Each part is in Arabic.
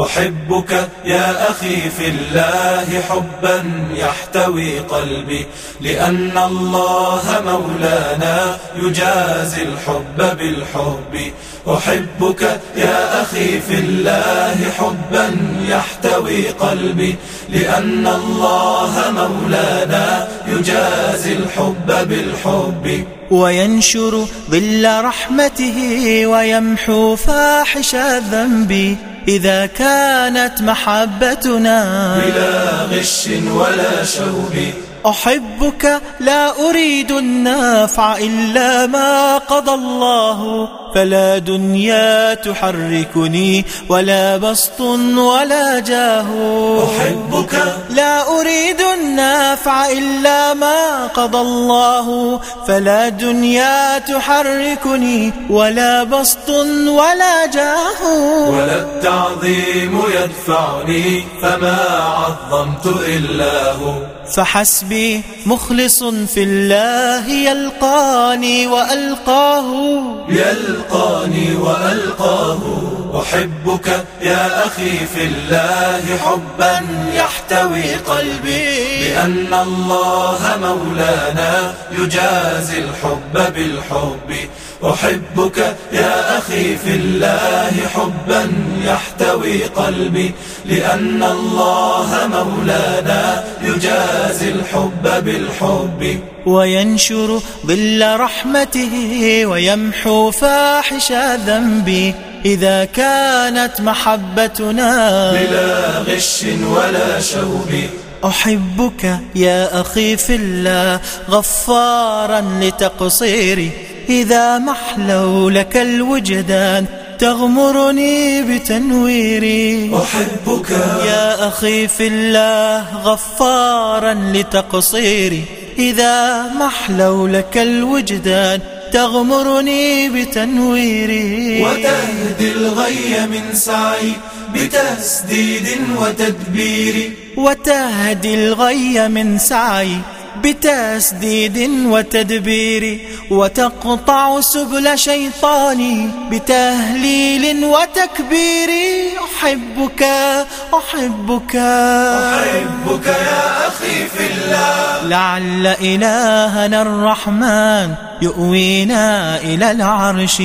أحبك يا أخي في الله حبا يحتوي قلبي لأن الله مولانا يجازي الحب بالحب. أحبك يا أخي في الله حبا يحتوي قلبي لأن الله مولانا يجازي الحب بالحب. وينشر ظل رحمته ويمحو فاحش الذنب. إذا كانت محبتنا بلا غش ولا شوب. أحبك لا أريد النافع إلا ما قضى الله. فلا دنيا تحركني ولا بسط ولا جاه. أحبك. لا أريد النافع إلا ما قضى الله. فلا دنيا تحركني ولا بسط ولا جاه. ولا التعظيم يدفعني فما عظمت إلا هو. فحسبي مخلص في الله يلقاني وألقاه. يلقاني وألقاه. أحبك يا أخي في الله حبا يحتوي قلبي. لأن الله مولانا يجازي الحب بالحب. أحبك يا أخي في الله حبا يحتوي قلبي. لأن الله مولانا يجازي الحب بالحب. وينشر ظل رحمته ويمحو فاحش ذنبي. إذا كانت محبتنا بلا غش ولا شوب. أحبك يا أخي في الله غفارا لتقصيري. إذا محلو لك الوجدان تغمرني بتنويري. أحبك. يا أخي في الله غفارا لتقصيري. إذا محلو لك الوجدان تغمرني بتنويري. وتهدي الغي من سعي بتسديد وتدبير وتهدي الغي من سعي بتسديد وتدبير وتقطع سبل شيطاني بتهليل وتكبير. أحبك أحبك أحبك يا أخي في الله. لعل إلهنا الرحمن يؤوينا إلى العرش.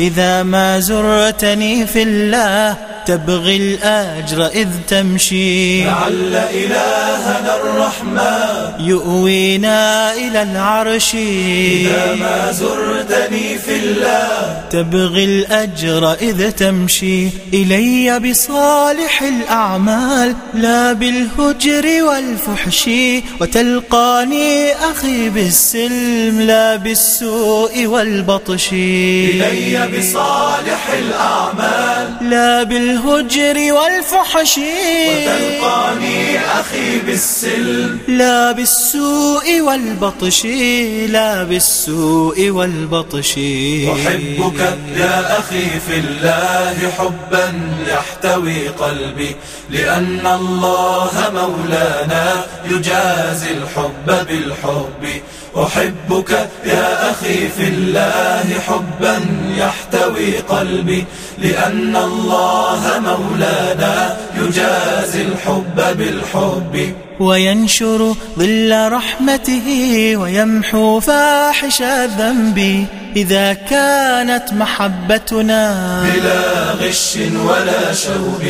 إذا ما زرتني في الله تبغي الأجر إذ تمشي. لعل إلهنا الرحمن. يؤوينا إلى العرش. إذا ما زرتني في الله. تبغي الأجر إذ تمشي. إلي بصالح الأعمال لا بالهجر والفحش. وتلقاني أخي بالسلم لا بالسوء والبطش. إلي بصالح الأعمال. لا بالهجر والفحش. وتلقاني أخي بالسلم. لا بالسوء والبطش لا بالسوء والبطش. أحبك يا أخي في الله حبا يحتوي قلبي لأن الله مولانا يجازي الحب بالحب. أحبك يا أخي في الله حبا يحتوي قلبي لأن الله مولانا يجازي الحب بالحب. وينشر ظل رحمته ويمحو فاحش ذنبي إذا كانت محبتنا بلا غش ولا شوب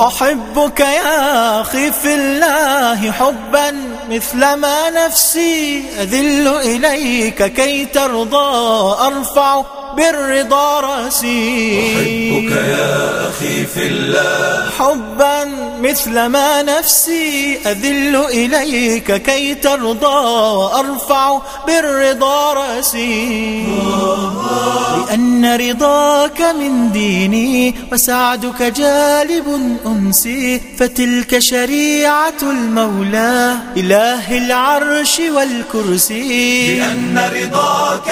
أحبك يا أخي في الله حبا مثل ما نفسي أذل إليك كي ترضى أرفع بالرضا رأسي. أحبك يا أخي في الله حبا مثل ما نفسي أذل إليك كي ترضى أرفع بالرضا رأسي. لأن رضاك من ديني وسعدك جالب أنسي فتلك شريعة المولى إله العرش والكرسي. لأن رضاك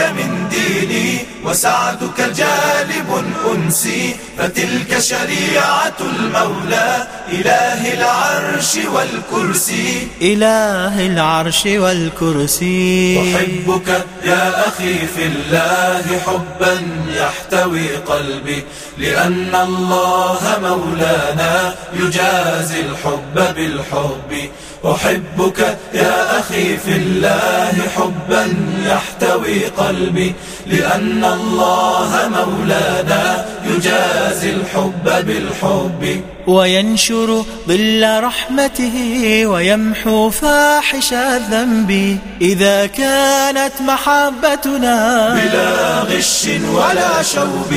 وسعدك سعدك جالب أنسي فتلك شريعة المولى إله العرش والكرسي. إله العرش والكرسي. أحبك يا أخي في الله حبا يحتوي قلبي لأن الله مولانا يجازي الحب بالحب. أحبك يا أخي في الله حبا يحتوي قلبي لأن الله مولانا يجازي الحب بالحب. وينشر ظل رحمته ويمحو فاحش الذنب إذا كانت محبتنا بلا غش ولا شوب.